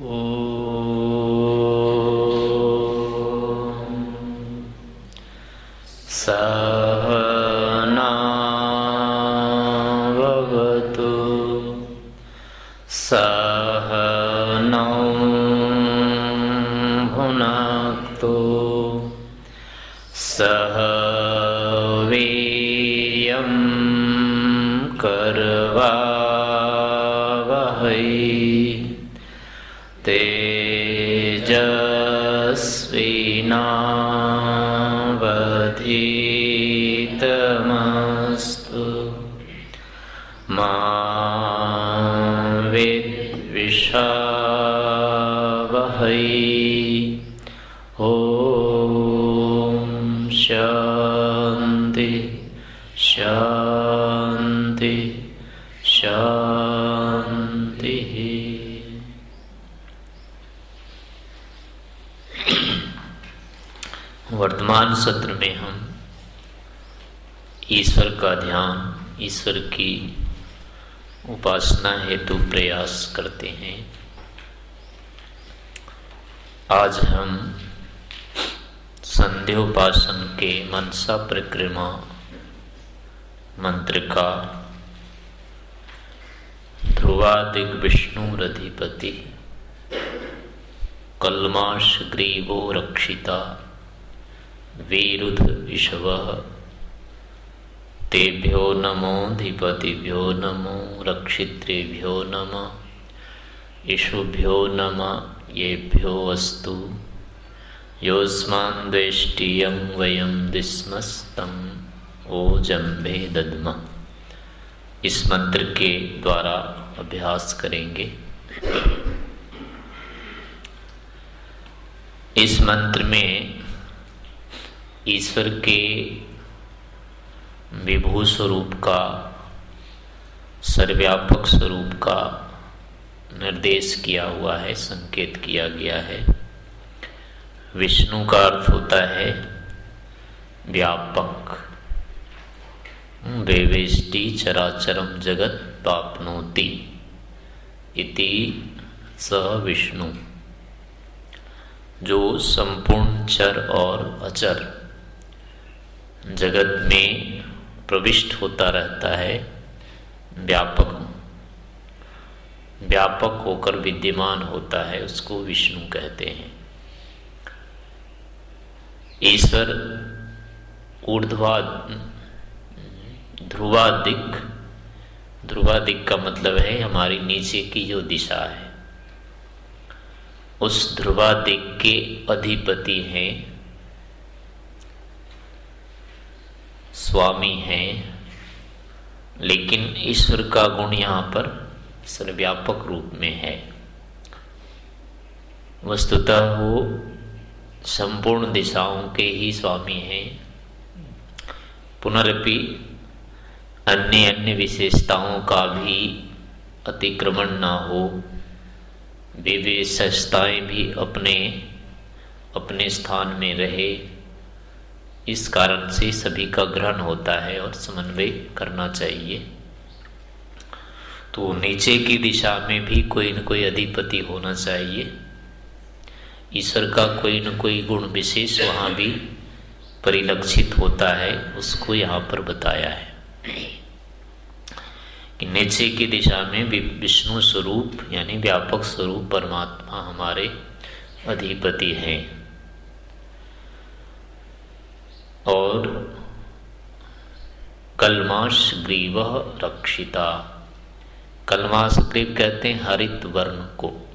Oh. ईश्वर की उपासना हेतु प्रयास करते हैं। आज हम संध्योपासन के मनसा प्रक्रिमा मंत्र का ध्रुवादिक विष्णुरधिपति कलमाश ग्रीवो रक्षिता वीरुध इषव तेभ्यो नमोधिपतिभ्यो नमो रक्षित्रेभ्यो नम इषुभ्यो नम, येभ्यो अस्तु योऽस्मान्द्वेष्टियं वयं दिस्मस्तम ओ जम्भे दद्म इस मंत्र के द्वारा अभ्यास करेंगे। इस मंत्र में ईश्वर के विभू स्वरूप का सर्व्यापक स्वरूप का निर्देश किया हुआ है, संकेत किया गया है। विष्णु का अर्थ होता है व्यापक। वेवेष्टि चराचरम जगत पापनोति इति स विष्णु। जो संपूर्ण चर और अचर जगत में प्रविष्ट होता रहता है, व्यापक। व्यापक होकर विद्यमान होता है, उसको विष्णु कहते हैं। ईश्वर ऊर्ध्वा ध्रुवादिक ध्रुवादिक का मतलब है हमारी नीचे की जो दिशा है। उस ध्रुवादिक के अधिपति हैं स्वामी हैं, लेकिन ईश्वर का गुण यहाँ पर सर्व्यापक रूप में है। वस्तुतः वो संपूर्ण दिशाओं के ही स्वामी हैं। पुनरपि अन्य अन्य विशेषताओं का भी अतिक्रमण ना हो। विशेषताएँ भी अपने अपने स्थान में रहे। इस कारण से सभी का ग्रहण होता है और समन्वय करना चाहिए। तो नीचे की दिशा में भी कोई न कोई अधिपति होना चाहिए। ईश्वर का कोई न कोई गुण विशेष वहाँ भी परिलक्षित होता है, उसको यहाँ पर बताया है। कि नीचे की दिशा में विष्णु स्वरूप, यानी व्यापक स्वरूप परमात्मा हमारे अधिपति हैं। और कलमाश ग्रीव रक्षिता। कलमाश ग्रीव कहते हैं हरित वर्ण को।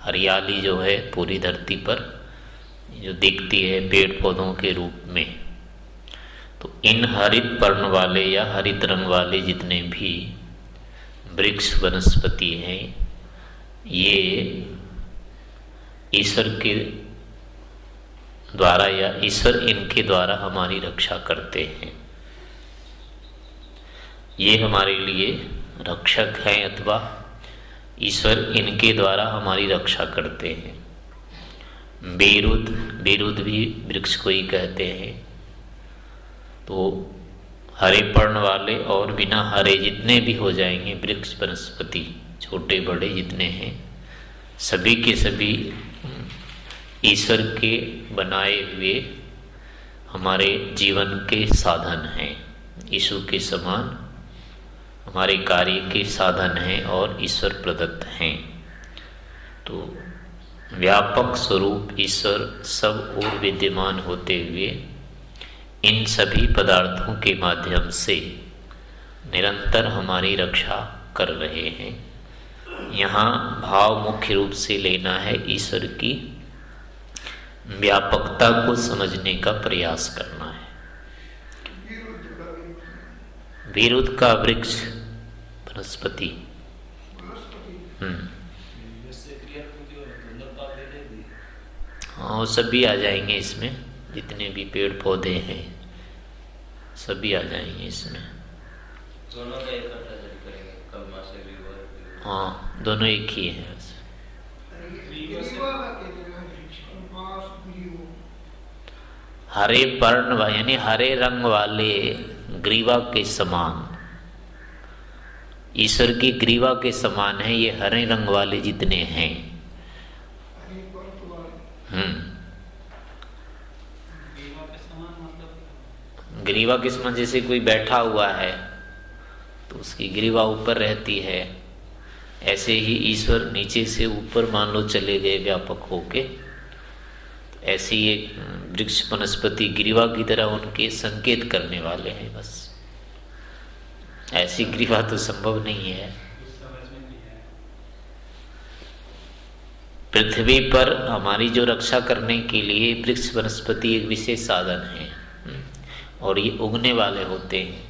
हरियाली जो है पूरी धरती पर, जो दिखती है पेड़ पौधों के रूप में। तो इन हरित वर्ण वाले या हरित रंग वाले जितने भी वृक्ष, वनस्पति हैं, ये ईश्वर के द्वारा या ईश्वर इनके द्वारा हमारी रक्षा करते हैं। ये हमारे लिए रक्षक हैं अथवा ईश्वर इनके द्वारा हमारी रक्षा करते हैं। बेरुद बेरुद भी वृक्ष को ही कहते हैं। तो हरे पर्ण वाले और बिना हरे जितने भी हो जाएँगे वृक्ष, वनस्पति, छोटे बड़े जितने हैं, सभी के सभी ईश्वर के बनाए हुए हमारे जीवन के साधन हैं। यीशु के समान हमारे कार्य के साधन हैं और ईश्वर प्रदत्त हैं। तो व्यापक स्वरूप ईश्वर सब और विद्यमान होते हुए इन सभी पदार्थों के माध्यम से निरंतर हमारी रक्षा कर रहे हैं। यहाँ भाव मुख्य रूप से लेना है ईश्वर की व्यापकता को समझने का प्रयास करना है। विरुद्ध का वृक्ष, वनस्पति। हम्म। हाँ सभी आ जाएँगे इसमें, जितने भी पेड़ पौधे हैं, सभी आ जाएँगे इसमें। हाँ दोनों एक ही है। हरे पर्ण यानी हरे रंग वाले ग्रीवा के समान। ईश्वर की ग्रीवा के समान है, ये हरे रंग वाले जितने हैं। हम्म। ग्रीवा के समान जैसे कोई बैठा हुआ है तो उसकी ग्रीवा ऊपर रहती है। ऐसे ही ईश्वर नीचे से ऊपर मान लो चले गए व्यापक होके। ऐसी एक वृक्ष वनस्पति ग्रीवा की तरह उनके संकेत करने वाले हैं बस। ऐसी ग्रीवा तो संभव नहीं है। पृथ्वी पर हमारी जो रक्षा करने के लिए वृक्ष वनस्पति एक विशेष साधन है और ये उगने वाले होते हैं।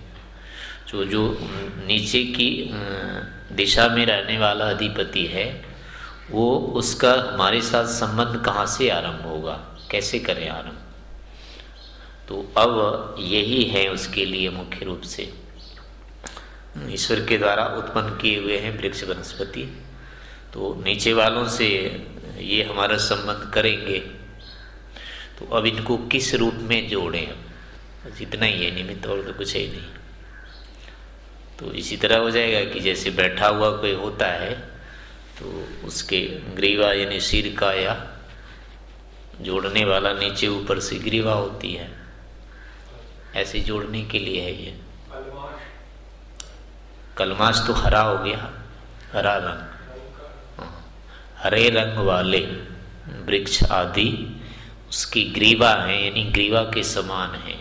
जो जो नीचे की दिशा में रहने वाला अधिपति है वो उसका हमारे साथ संबंध कहाँ से आरंभ होगा? कैसे करें आरंभ? तो अब यही है उसके लिए मुख्य रूप से। ईश्वर के द्वारा उत्पन्न किए हुए हैं वृक्ष वनस्पति। तो नीचे वालों से ये हमारा संबंध करेंगे। तो अब इनको किस रूप में जोड़ें? बस इतना ही है, निमित्त और तो कुछ ही नहीं। तो इसी तरह हो जाएगा कि जैसे बैठा हुआ कोई होता है तो उसके ग्रीवा यानी सिर का या जोड़ने वाला नीचे ऊपर से ग्रीवा होती है। ऐसे जोड़ने के लिए है ये। कलमाश तो हरा हो गया, हरा रंग। हरे रंग वाले वृक्ष आदि उसकी ग्रीवा है, यानी ग्रीवा के समान है।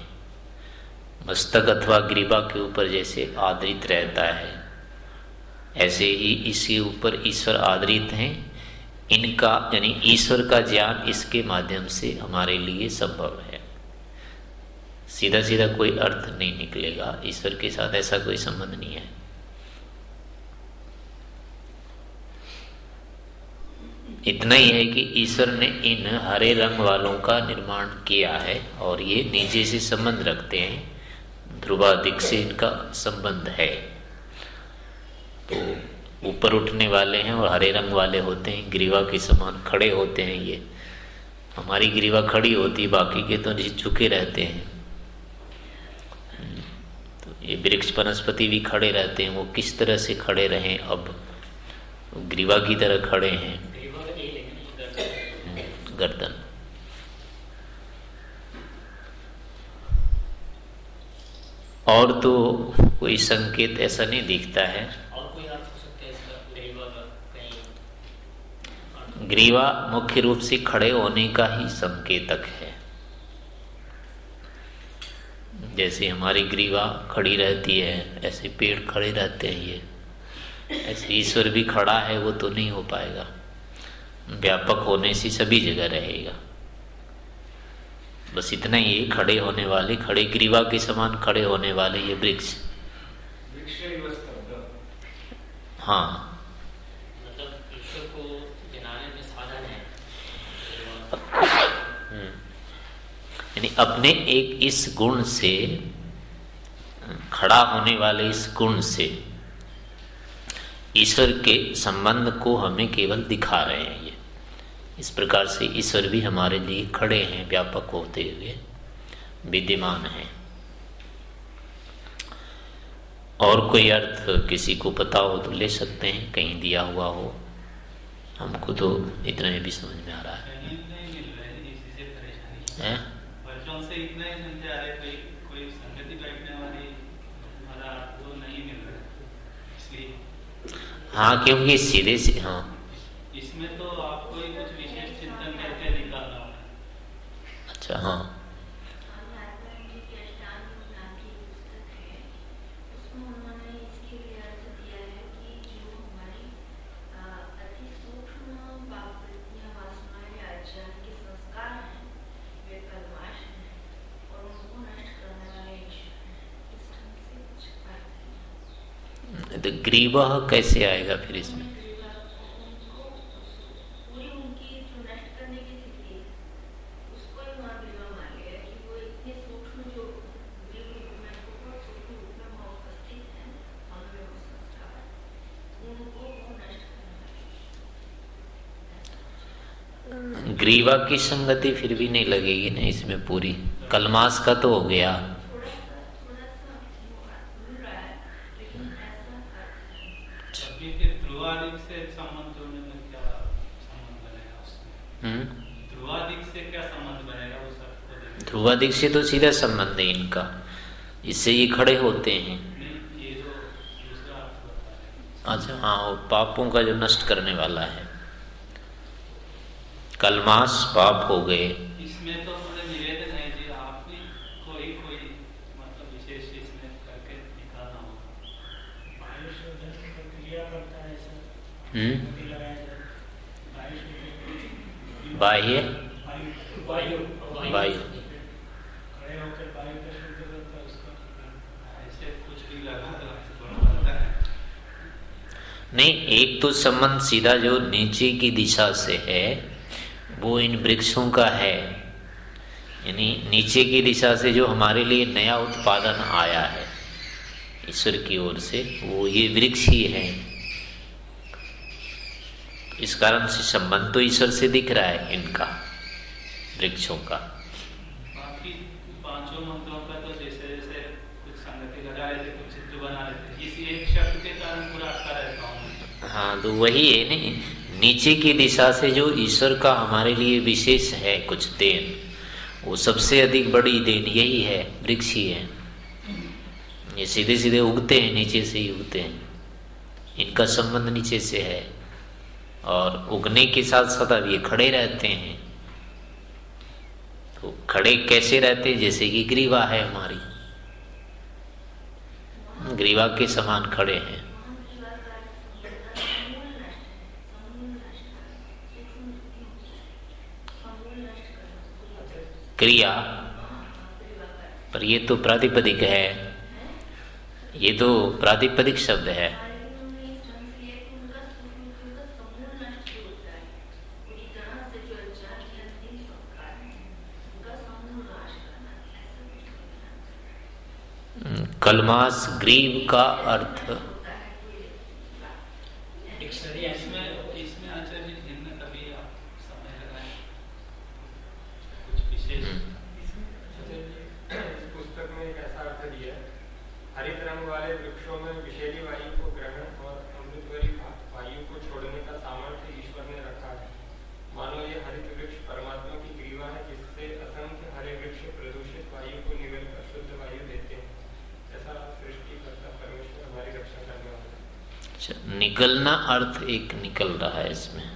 मस्तक अथवा ग्रीवा के ऊपर जैसे आदरित रहता है। ऐसे ही इसके ऊपर ईश्वर आदरित हैं। इनका, यानी ईश्वर का ज्ञान इसके माध्यम से हमारे लिए संभव है। सीधा सीधा कोई अर्थ नहीं निकलेगा। ईश्वर के साथ ऐसा कोई संबंध नहीं है। इतना ही है कि ईश्वर ने इन हरे रंग वालों का निर्माण किया है और ये नीचे से संबंध रखते हैं। ध्रुवादिक से इनका संबंध है। तो ऊपर उठने वाले हैं और हरे रंग वाले होते हैं, ग्रीवा के समान खड़े होते हैं ये। हमारी ग्रीवा खड़ी होती, बाकी के तो झुके रहते हैं। तो ये वृक्ष वनस्पति भी खड़े रहते हैं, वो किस तरह से खड़े रहें अब? ग्रीवा की तरह खड़े हैं। गर्दन। और तो कोई संकेत ऐसा नहीं दिखता है। ग्रीवा मुख्य रूप से खड़े होने का ही संकेतक है। जैसे हमारी ग्रीवा खड़ी रहती है ऐसे पेड़ खड़े रहते हैं ये। ऐसे ईश्वर भी खड़ा है वो तो नहीं हो पाएगा। व्यापक होने से सभी जगह रहेगा। बस इतना ही खड़े होने वाले खड़े ग्रीवा के समान खड़े होने वाले ये वृक्ष। हाँ। यानी अपने एक इस गुण से खड़ा होने वाले इस गुण से ईश्वर के संबंध को हमें केवल दिखा रहे हैं ये। इस प्रकार से ईश्वर भी हमारे लिए खड़े हैं व्यापक होते हुए विद्यमान हैं। और कोई अर्थ किसी को पता हो तो ले सकते हैं कहीं दिया हुआ हो। हमको तो इतना ही भी समझ में आ रहा है। हैं, हैं? इतना ही कोई कोई संगति बैठने वाली हमारा वो नहीं मिल रहा है। इसलिए हाँ क्योंकि सीधे से हाँ इसमें तो आपको ही कुछ विशेष चिंतन करके निकालना होगा अच्छा हाँ स्वामी आत्मानंद जी की अष्टांग नाम की पुस्तक है उसमें उन्होंने इसके लिए अर्थ दिया है कि जो हमारी अ, अति सूक्ष्म पापवृत्तियाँ वासनाएँ या अज्ञान के संस्कार हैं वे कलमाश हैं और उनको नष्ट करने वाले ईश्वर हैं इस ढंग से कुछ अर्थ है तो ग्रीवा कैसे आएगा फिर इसमें उनको पूरी उनकी जो नष्ट करने की स्थिति है उसको ही वहाँ ग्रीवा मान लिया कि वो इतने सूक्ष्म जो ग्रीव रूप में बहुत सूक्ष्म रूप में वहाँ उपस्थित हैं मनोयोग संस्कार उनको वो नष्ट करने वाले ग्रीवा की संगति फिर भी नहीं लगेगी ना इसमें पूरी। कलमास का तो हो गया थोड़ा सा थोड़ा सा वो मिल रहा है लेकिन ऐसा अर्थ है अभी फिर ध्रुवादिक से संबंध जोड़ने में क्या संबंध बनेगा उसमें हम्म? ध्रुवादिक से क्या संबंध बनेगा उस अर्थ को ध्रुवादिक से तो सीधा संबंध है इनका इससे ये खड़े होते हैं। अच्छा हाँ वो पापों का जो नष्ट करने वाला है। कलमास पाप हो गए। इसमें तो निवेदन है जी आप कोई कोई मतलब विशेष इसमें करके दिखाना होगा। आयुष उधर प्रक्रिया करता है सर हम्म? मोती लगाया जाए आयुष उधर- बाह्य वायु वायु वायु खड़े होकर वायु का शुद्ध करता है उसका ऐसे कुछ भी लगा तो थोड़ा लगता है नहीं, एक तो संबंध सीधा जो नीचे की दिशा से है, वो इन वृक्षों का है। यानी नीचे की दिशा से जो हमारे लिए नया उत्पादन आया है, ईश्वर की ओर से, वो ये वृक्ष ही है। इस कारण से संबंध तो ईश्वर से दिख रहा है इनका, वृक्षों का बाकी पाँचों मंत्रों का तो जैसे जैसे कुछ संगति लगा रहे थे कुछ चित्र बना रहे थे इस एक शब्द के कारण पूरा अटका रहता हूँ तो वही है, नहीं, नीचे की दिशा से जो ईश्वर का हमारे लिए विशेष है कुछ देन, वो सबसे अधिक बड़ी देन यही है, वृक्ष ही है। ये सीधे सीधे उगते हैं, नीचे से ही उगते हैं। इनका संबंध नीचे से है। और उगने के साथ साथ अब ये खड़े रहते हैं। तो खड़े कैसे रहते हैं? जैसे कि ग्रीवा है हमारी। ग्रीवा के समान खड़े हैं वहाँ ग्रीवा का अर्थ समूल नष्ट है समूल नष्ट करना सूक्ष्म वृत्ति समूल नष्ट करना पूरी क्रिया। अर्थ पर ये तो प्रातिपदिक है। ये तो प्रातिपदिक शब्द है। कलमास ग्रीव का से लिया कि उनका सूक्ष्म उनका समूल नष्ट जो होता है पूरी तरह से जो अज्ञान के अंतिम संस्कार है उनका समूल नाश करना ऐसा कुछ होता है कलमास ग्रीव का अर्थ होता है कोई डिक्शनरी इसमें इसमें आचार्य जी भिन्न कभी आप समय लगाए कुछ विशेष इस पुस्तक में एक ऐसा अर्थ दिया है हरित रंग वाले वृक्षों में विषैली वायु को ग्रहण और अमृतवरी वायु को छोड़ने का सामर्थ्य ईश्वर ने रखा है मानो ये हरित वृक्ष परमात्मा की ग्रीवा है जिससे असंख्य हरे वृक्ष प्रदूषित वायु को निगल कर शुद्ध वायु देते हैं ऐसा सृष्टिकर्ता परमेश्वर हमारी रक्षा करने वाला है अच्छा, निकलना अर्थ एक निकल रहा है इसमें।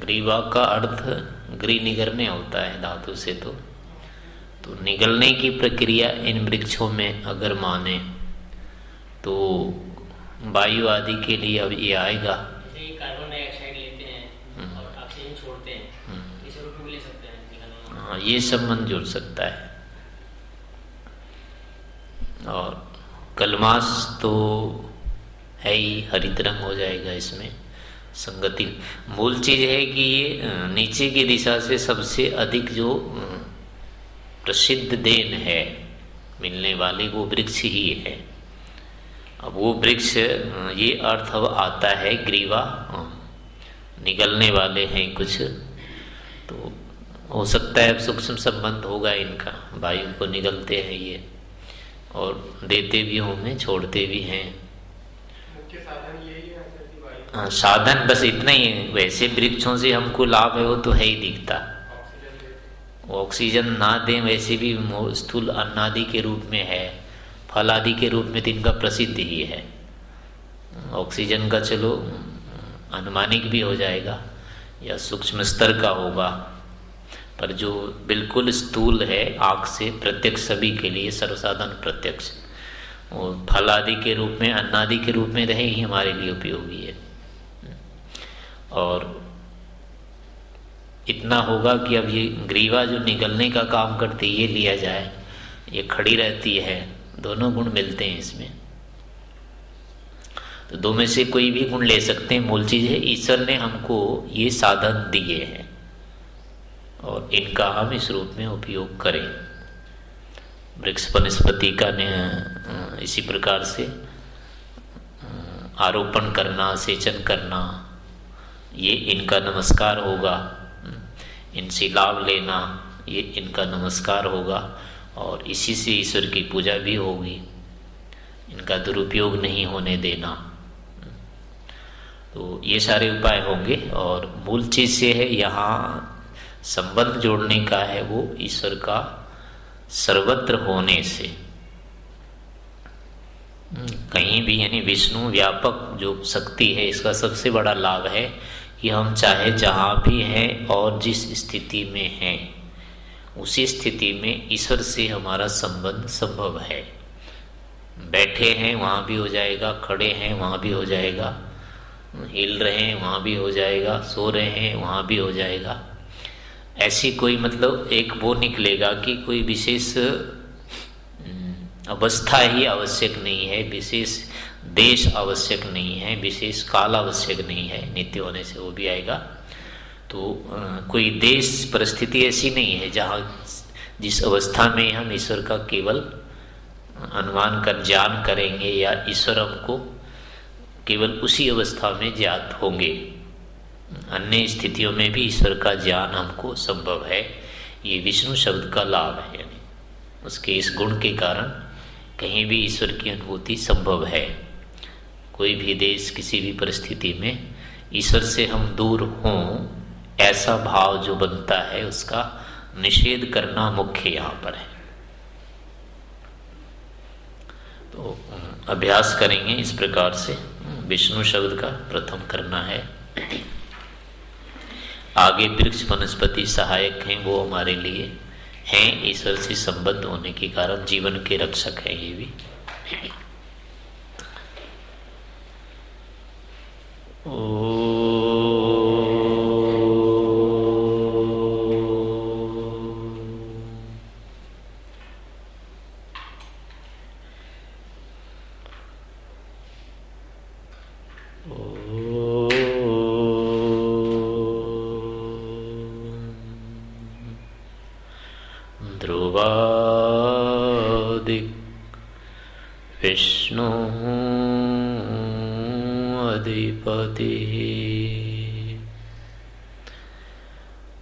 ग्रीवा का अर्थ ग्री निगरने होता है धातु से तो। तो निगलने की प्रक्रिया इन वृक्षों में अगर माने तो वायु आदि के लिए अब ये आएगा। कार्बन डाइऑक्साइड लेते हैं हम्म। और ऑक्सीजन छोड़ते हैं हम्म। इस रूप में भी ले सकते हैं हाँ ये संबंध जुड़ सकता है। और कलमास तो है ही हरित रंग हो जाएगा इसमें संगति। मूल चीज़ है कि ये नीचे की दिशा से सबसे अधिक जो प्रसिद्ध देन है, मिलने वाली, वो वृक्ष ही है। अब वो वृक्ष ये अर्थ अब आता है ग्रीवा निकलने वाले हैं कुछ तो हो सकता है अब सूक्ष्म संबंध होगा इनका, वायु को निकलते हैं ये, और देते भी होंगे, छोड़ते भी हैं। है साधन बस इतना ही है। वैसे वृक्षों से हमको लाभ है वो तो है ही दिखता। ऑक्सीजन ना दें वैसे भी स्थूल अन्नादि के रूप में है। फल आदि के रूप में तो इनका प्रसिद्ध ही है। ऑक्सीजन का चलो अनुमानिक भी हो जाएगा या सूक्ष्म स्तर का होगा। पर जो बिल्कुल स्थूल है आँख से प्रत्यक्ष सभी के लिए सर्वसाधारण प्रत्यक्ष। और फल आदि के रूप में अन्न आदि के रूप में रहे ही हमारे लिए उपयोगी है। और इतना होगा कि अब ये ग्रीवा जो निगलने का काम करती है, ये लिया जाए, ये खड़ी रहती है, दोनों गुण मिलते हैं इसमें। तो दो में से कोई भी गुण ले सकते हैं, मूल चीज़ है, ईश्वर ने हमको ये साधन दिए हैं और इनका हम इस रूप में उपयोग करें। वृक्ष वनस्पति का इसी प्रकार से आरोपण करना, सेचन करना, ये इनका नमस्कार होगा। इनसे लाभ लेना, ये इनका नमस्कार होगा और इसी से ईश्वर की पूजा भी होगी। इनका दुरुपयोग नहीं होने देना। तो ये सारे उपाय होंगे और मूल चीज़ से है, यहाँ संबंध जोड़ने का है वो ईश्वर का सर्वत्र होने से। कहीं भी यानी विष्णु व्यापक जो शक्ति है, इसका सबसे बड़ा लाभ है कि हम चाहे जहाँ भी हैं और जिस स्थिति में हैं, उसी स्थिति में ईश्वर से हमारा संबंध संभव है। बैठे हैं, वहाँ भी हो जाएगा, खड़े हैं, वहाँ भी हो जाएगा। हिल रहे हैं, वहाँ भी हो जाएगा। सो रहे हैं, वहाँ भी हो जाएगा। ऐसी कोई मतलब एक वो निकलेगा कि कोई विशेष अवस्था ही आवश्यक नहीं है, विशेष देश आवश्यक नहीं है, विशेष काल आवश्यक नहीं है, नित्य होने से वो भी आएगा। तो कोई देश, परिस्थिति ऐसी नहीं है जहाँ जिस अवस्था में हम ईश्वर का केवल, अनुमान कर, ज्ञान करेंगे या ईश्वर हमको केवल उसी अवस्था में ज्ञात होंगे। अन्य स्थितियों में भी ईश्वर का ज्ञान हमको संभव है। ये विष्णु शब्द का लाभ है, यानी उसके इस गुण के कारण कहीं भी ईश्वर की अनुभूति संभव है। कोई भी देश, किसी भी परिस्थिति में ईश्वर से हम दूर हों, ऐसा भाव जो बनता है, उसका निषेध करना मुख्य यहाँ पर है। तो अभ्यास करेंगे इस प्रकार से। विष्णु शब्द का प्रथम करना है। आगे वृक्ष वनस्पति सहायक हैं, वो हमारे लिए हैं, ईश्वर से संबद्ध होने के कारण जीवन के रक्षक हैं ये भी। ध्रुवादिक्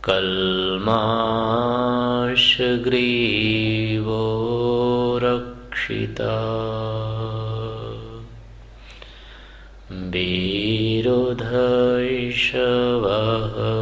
कल्माशग्रीवो रक्षिता। वीरुधैषवः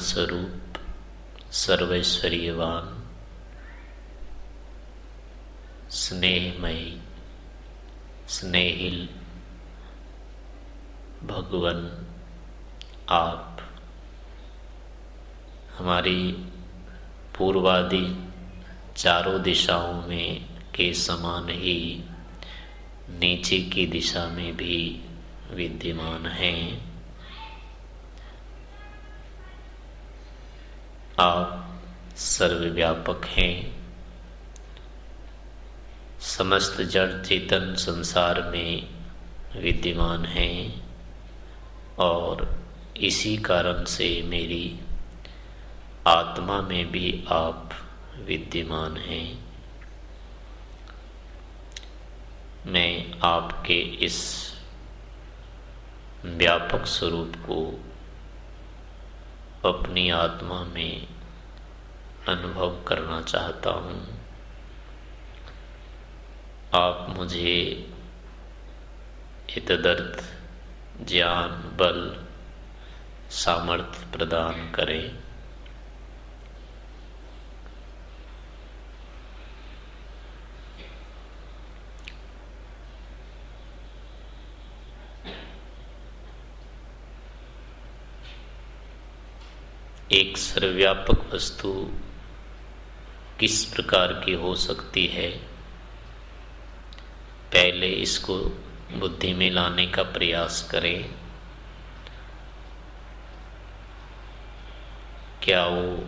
स्वरूप सर्वैश्वर्यवान, स्नेहमयी, स्नेहिल, भगवान, आप। हमारी पूर्वादि चारों दिशाओं में के समान ही नीचे की दिशा में भी विद्यमान हैं। आप सर्वव्यापक हैं। समस्त जड़ चेतन संसार में विद्यमान हैं और इसी कारण से मेरी आत्मा में भी आप विद्यमान हैं। मैं आपके इस व्यापक स्वरूप को अपनी आत्मा में अनुभव करना चाहता हूँ। आप मुझे हितदर्थ ज्ञान, बल, सामर्थ्य प्रदान करें। एक सर्वव्यापक वस्तु किस प्रकार की हो सकती है? पहले इसको बुद्धि में लाने का प्रयास करें। क्या वो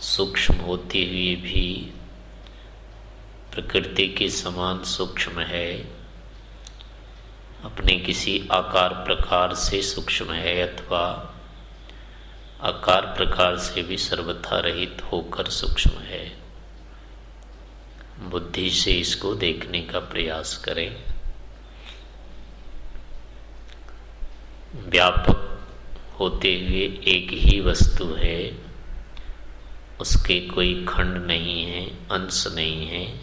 सूक्ष्म होती हुई भी प्रकृति के समान सूक्ष्म है? अपने किसी आकार प्रकार से सूक्ष्म है अथवा आकार प्रकार से भी सर्वथा रहित होकर सूक्ष्म है। बुद्धि से इसको देखने का प्रयास करें। व्यापक होते हुए एक ही वस्तु है। उसके कोई खंड नहीं है, अंश नहीं है।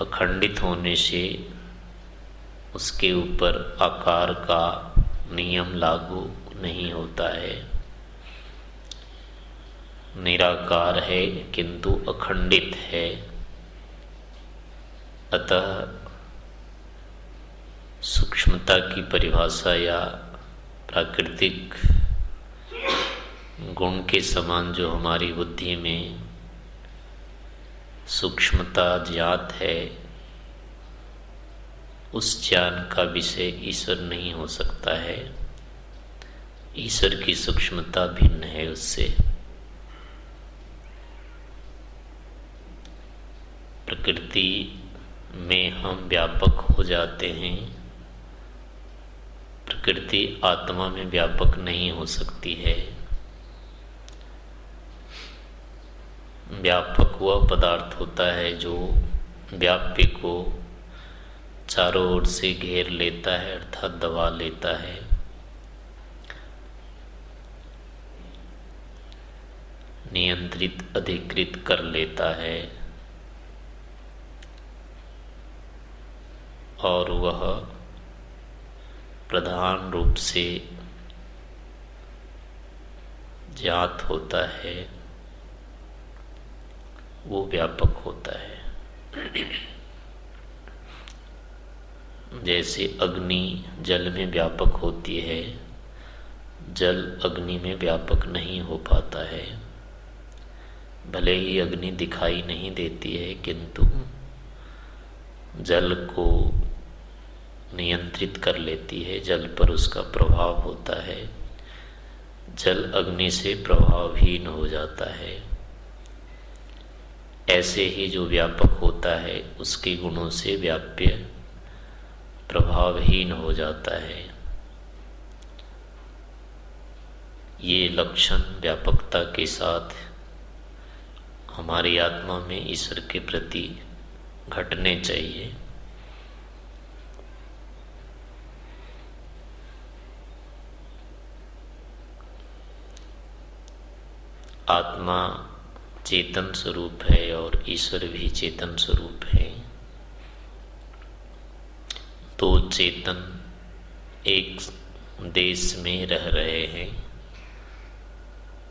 अखंडित होने से उसके ऊपर आकार का नियम लागू नहीं होता है। निराकार है, किंतु अखंडित है। अतः सूक्ष्मता की परिभाषा या प्राकृतिक गुण के समान जो हमारी बुद्धि में सूक्ष्मता ज्ञात है, उस ज्ञान का विषय ईश्वर नहीं हो सकता है। ईश्वर की सूक्ष्मता भिन्न है उससे। प्रकृति में हम व्यापक हो जाते हैं। प्रकृति आत्मा में व्यापक नहीं हो सकती है। व्यापक वह पदार्थ होता है जो व्याप्य को चारों ओर से घेर लेता है अर्थात दबा लेता है। नियंत्रित, अधिकृत कर लेता है। और वह प्रधान रूप से जात होता है। वो व्यापक होता है। जैसे अग्नि जल में व्यापक होती है, जल अग्नि में व्यापक नहीं हो पाता है। भले ही अग्नि दिखाई नहीं देती है, किंतु जल को नियंत्रित कर लेती है, जल पर उसका प्रभाव होता है। जल अग्नि से प्रभावहीन हो जाता है। ऐसे ही जो व्यापक होता है, उसके गुणों से व्याप्य प्रभावहीन हो जाता है। ये लक्षण व्यापकता के साथ हमारी आत्मा में ईश्वर के प्रति घटने चाहिए। आत्मा चेतन स्वरूप है और ईश्वर भी चेतन स्वरूप है। तो चेतन एक देश में रह रहे हैं,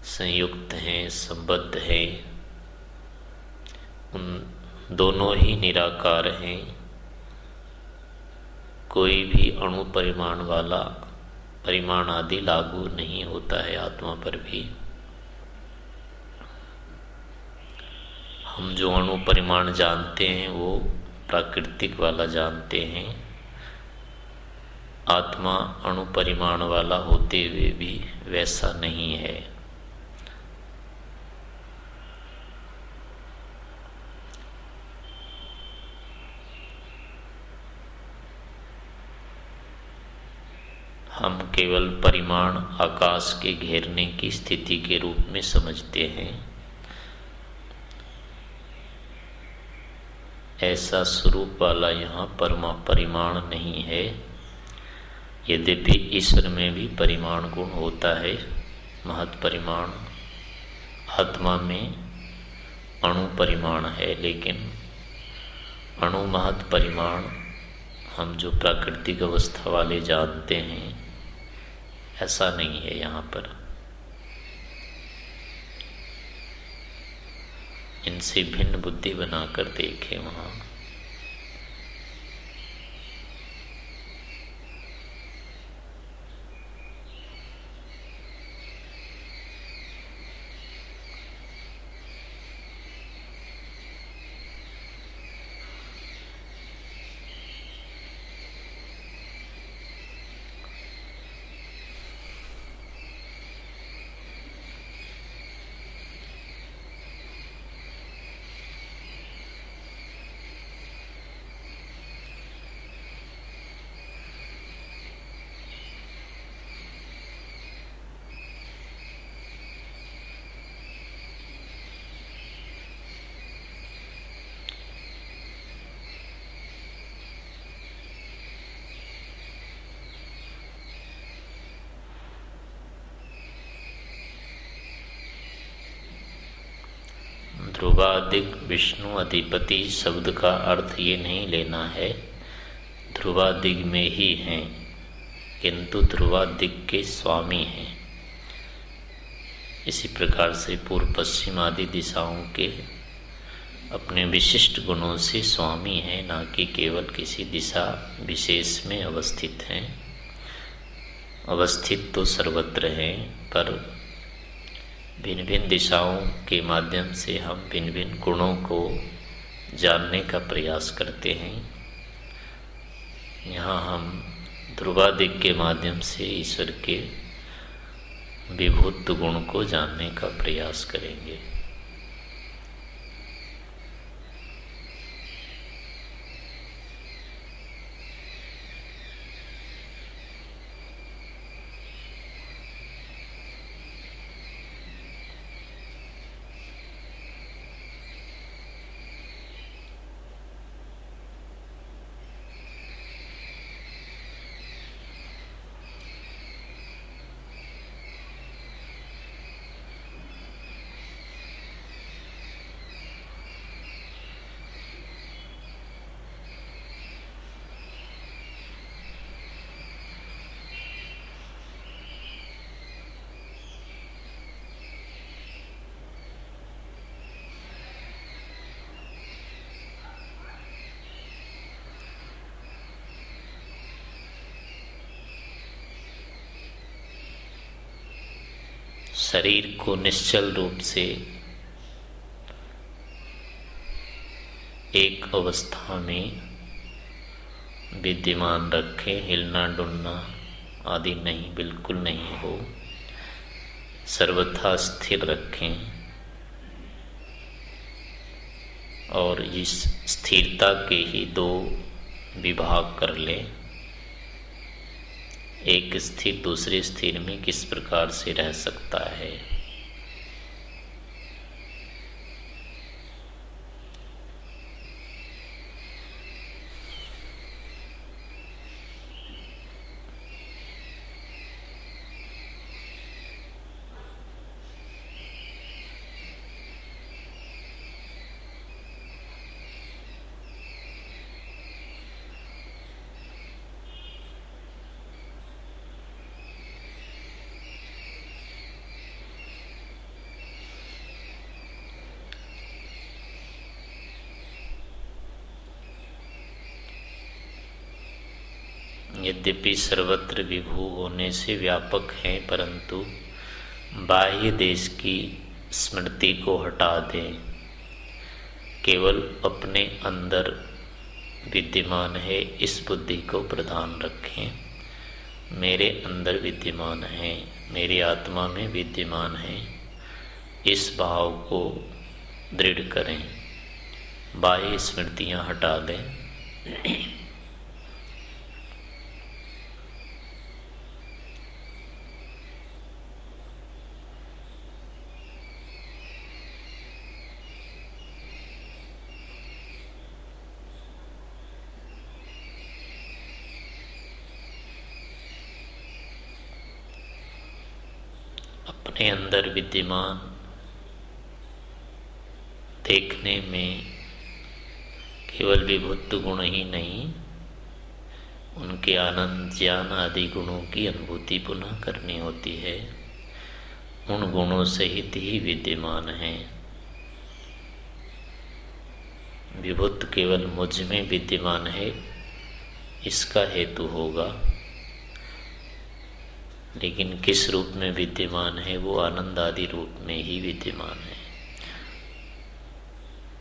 संयुक्त हैं, संबद्ध हैं। दोनों ही निराकार हैं। कोई भी अणु परिमाण वाला परिमाण आदि लागू नहीं होता है आत्मा पर भी। हम जो अणु परिमाण जानते हैं, वो प्राकृतिक वाला जानते हैं। आत्मा अणु परिमाण वाला होते हुए भी वैसा नहीं है हम केवल परिमाण आकाश के घेरने की स्थिति के रूप में समझते हैं। ऐसा स्वरूप वाला यहाँ परमा परिमाण नहीं है। यद्यपि ईश्वर में भी परिमाण गुण होता है। महत परिमाण आत्मा में अणु परिमाण है, लेकिन अणु महत परिमाण हम जो प्राकृतिक अवस्था वाले जानते हैं ऐसा नहीं है यहाँ पर। इनसे भिन्न बुद्धि बनाकर देखे वहाँ। ध्रुवादिक विष्णु अधिपति शब्द का अर्थ ये नहीं लेना है। ध्रुवादिग में ही हैं, किंतु ध्रुवादिग के स्वामी हैं। इसी प्रकार से पूर्व पश्चिम आदि दिशाओं के अपने विशिष्ट गुणों से स्वामी हैं, ना कि केवल किसी दिशा विशेष में अवस्थित हैं। अवस्थित तो सर्वत्र हैं, पर भिन्न भिन्न दिशाओं के माध्यम से हम भिन्न भिन्न गुणों को जानने का प्रयास करते हैं। यहाँ हम ध्रुवादिक के माध्यम से ईश्वर के विभूत गुण को जानने का प्रयास करेंगे। शरीर को निश्चल रूप से एक अवस्था में विद्यमान रखें, हिलना डुलना आदि नहीं, बिल्कुल नहीं हो। सर्वथा स्थिर रखें और इस स्थिरता के ही दो विभाग कर लें। एक स्थिर दूसरे स्थिर में किस प्रकार से रह सकता है? यद्यपि सर्वत्र विभू होने से व्यापक हैं, परंतु बाह्य देश की स्मृति को हटा दें। केवल अपने अंदर विद्यमान है, इस बुद्धि को प्रधान रखें। मेरे अंदर विद्यमान है, मेरी आत्मा में विद्यमान है। इस भाव को दृढ़ करें। बाह्य स्मृतियाँ हटा दें। अपने अंदर विद्यमान देखने में केवल विभुत्व गुण ही नहीं, उनके आनंद ज्ञान आदि गुणों की अनुभूति पुनः करनी होती है। उन गुणों सहित ही विद्यमान है। विभुत केवल मुझमें विद्यमान है, इसका हेतु होगा। लेकिन किस रूप में विद्यमान है वो आनंद आदि रूप में ही विद्यमान है।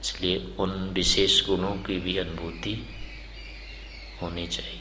इसलिए उन विशेष गुणों की भी अनुभूति होनी चाहिए।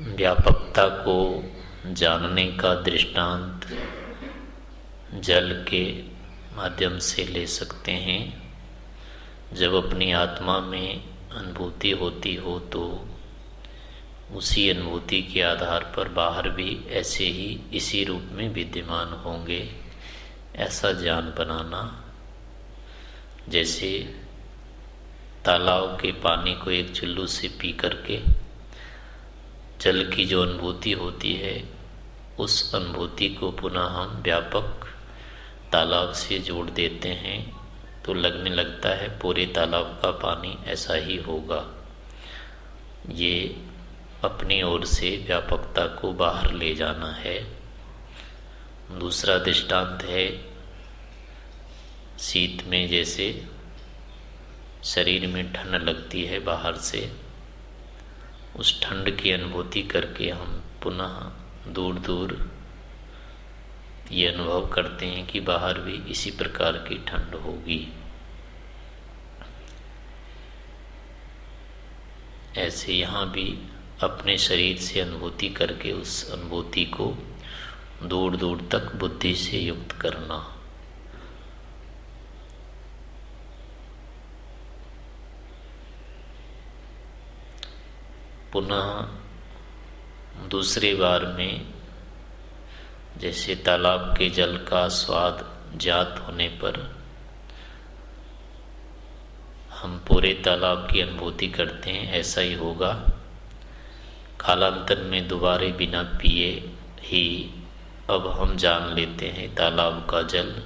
व्यापकता को जानने का दृष्टांत जल के माध्यम से ले सकते हैं। जब अपनी आत्मा में अनुभूति होती हो तो उसी अनुभूति के आधार पर बाहर भी ऐसे ही इसी रूप में विद्यमान होंगे, ऐसा ज्ञान बनाना। जैसे तालाब के पानी को एक चुल्लू से पी करके जल की जो अनुभूति होती है, उस अनुभूति को पुनः हम व्यापक तालाब से जोड़ देते हैं। तो लगने लगता है पूरे तालाब का पानी ऐसा ही होगा। ये अपनी ओर से व्यापकता को बाहर ले जाना है। दूसरा दृष्टांत है, शीत में जैसे शरीर में ठंड लगती है बाहर से उस ठंड की अनुभूति करके हम पुनः दूर दूर ये अनुभव करते हैं कि बाहर भी इसी प्रकार की ठंड होगी। ऐसे यहाँ भी अपने शरीर से अनुभूति करके उस अनुभूति को दूर दूर तक बुद्धि से युक्त करना। पुनः दूसरी बार में जैसे तालाब के जल का स्वाद जात होने पर हम पूरे तालाब की अनुभूति करते हैं, ऐसा ही होगा। कालांतर में दोबारे बिना पिए ही अब हम जान लेते हैं तालाब का जल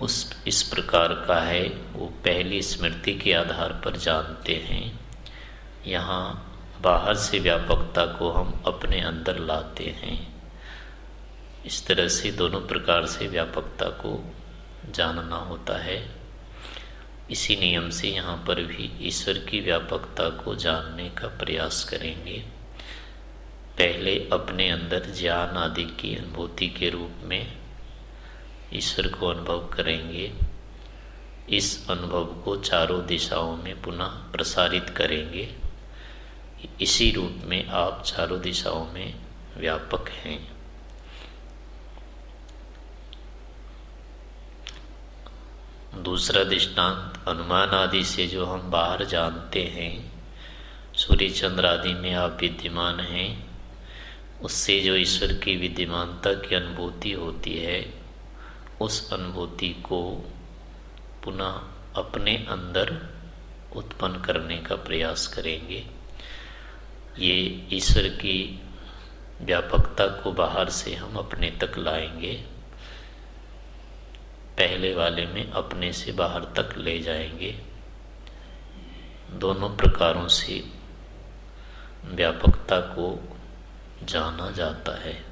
उस, इस प्रकार का है, वो पहली स्मृति के आधार पर जानते हैं। यहाँ बाहर से व्यापकता को हम अपने अंदर लाते हैं। इस तरह से दोनों प्रकार से व्यापकता को जानना होता है। इसी नियम से यहाँ पर भी ईश्वर की व्यापकता को जानने का प्रयास करेंगे। पहले अपने अंदर ज्ञान आदि की अनुभूति के रूप में ईश्वर को अनुभव करेंगे। इस अनुभव को चारों दिशाओं में पुनः प्रसारित करेंगे। इसी रूप में आप चारों दिशाओं में व्यापक हैं। दूसरा दृष्टांत अनुमान आदि से जो हम बाहर जानते हैं सूर्य चंद्र आदि में आप विद्यमान हैं, उससे जो ईश्वर की विद्यमानता की अनुभूति होती है, उस अनुभूति को पुनः अपने अंदर उत्पन्न करने का प्रयास करेंगे। ये ईश्वर की व्यापकता को बाहर से हम अपने तक लाएँगे। पहले वाले में अपने से बाहर तक ले जाएँगे। दोनों प्रकारों से व्यापकता को जाना जाता है।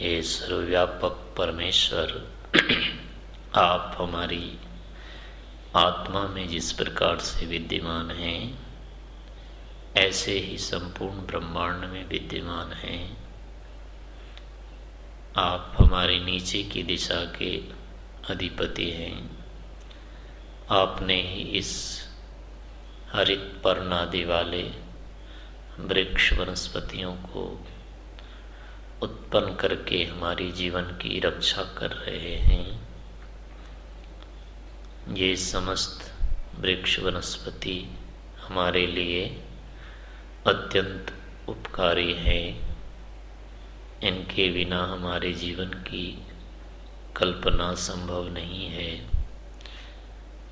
हे सर्वव्यापक परमेश्वर, आप हमारी आत्मा में जिस प्रकार से विद्यमान हैं, ऐसे ही संपूर्ण ब्रह्मांड में विद्यमान हैं। आप हमारे नीचे की दिशा के अधिपति हैं। आपने ही इस हरित पर्णादि वाले वृक्ष वनस्पतियों को उत्पन्न करके हमारी जीवन की रक्षा कर रहे हैं। ये समस्त वृक्ष वनस्पति हमारे लिए अत्यंत उपकारी हैं। इनके बिना हमारे जीवन की कल्पना संभव नहीं है।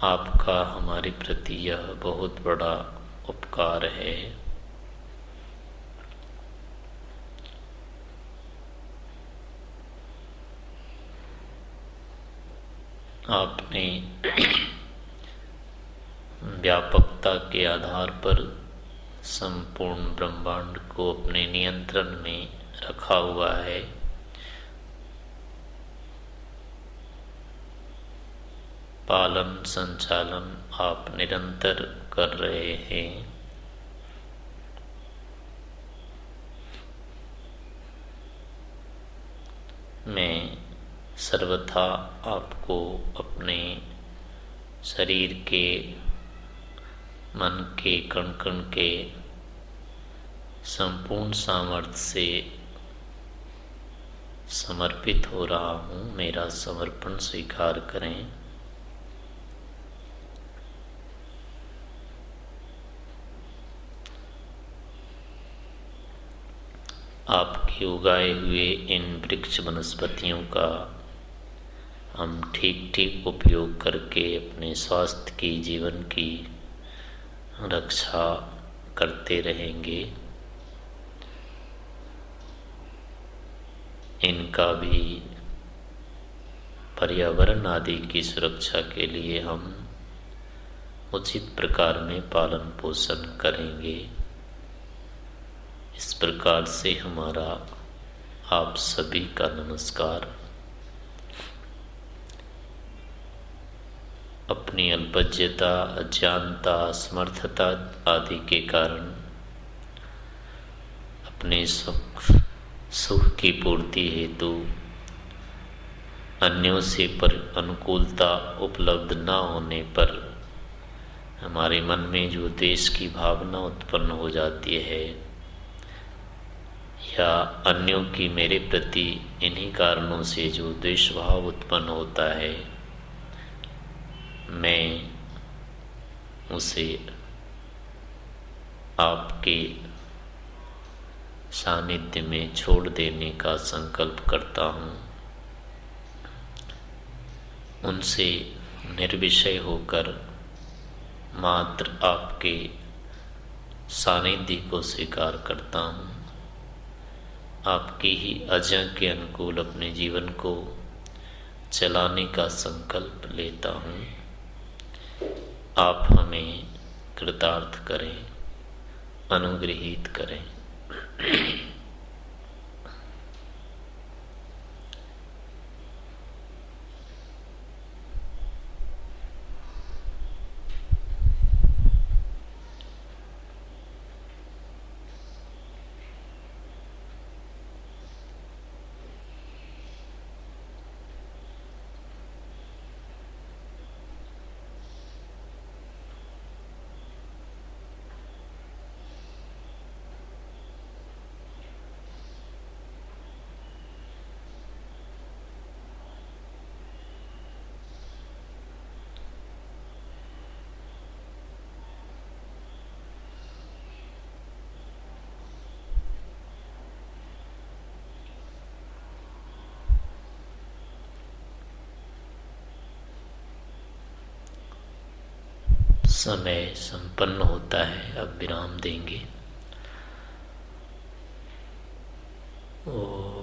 आपका हमारे प्रति यह बहुत बड़ा उपकार है। आपने व्यापकता के आधार पर संपूर्ण ब्रह्मांड को अपने नियंत्रण में रखा हुआ है। पालन संचालन आप निरंतर कर रहे हैं मैं सर्वथा आपको अपने शरीर के, मन के कण कण के संपूर्ण सामर्थ्य से समर्पित हो रहा हूँ, मेरा समर्पण स्वीकार करें। आपके उगाए हुए इन वृक्ष वनस्पतियों का हम ठीक ठीक उपयोग करके अपने स्वास्थ्य की, जीवन की रक्षा करते रहेंगे। इनका भी पर्यावरण आदि की सुरक्षा के लिए हम उचित प्रकार में पालन पोषण करेंगे। इस प्रकार से हमारा आप सभी का नमस्कार। अपनी अल्पज्यता, अज्ञानता असमर्थता आदि के कारण अपने सुख सुख की पूर्ति हेतु अन्यों से पर अनुकूलता उपलब्ध न होने पर हमारे मन में जो देश की भावना उत्पन्न हो जाती है या अन्यों की मेरे प्रति इन्हीं कारणों से जो देश भाव उत्पन्न होता है मैं उसे आपके सानिध्य में छोड़ देने का संकल्प करता हूँ। उनसे निर्विषय होकर मात्र आपके सानिध्य को स्वीकार करता हूँ। आपकी ही अजय के अनुकूल अपने जीवन को चलाने का संकल्प लेता हूँ। आप हमें कृतार्थ करें अनुग्रहित करें। समय संपन्न होता है अब विराम देंगे। ओ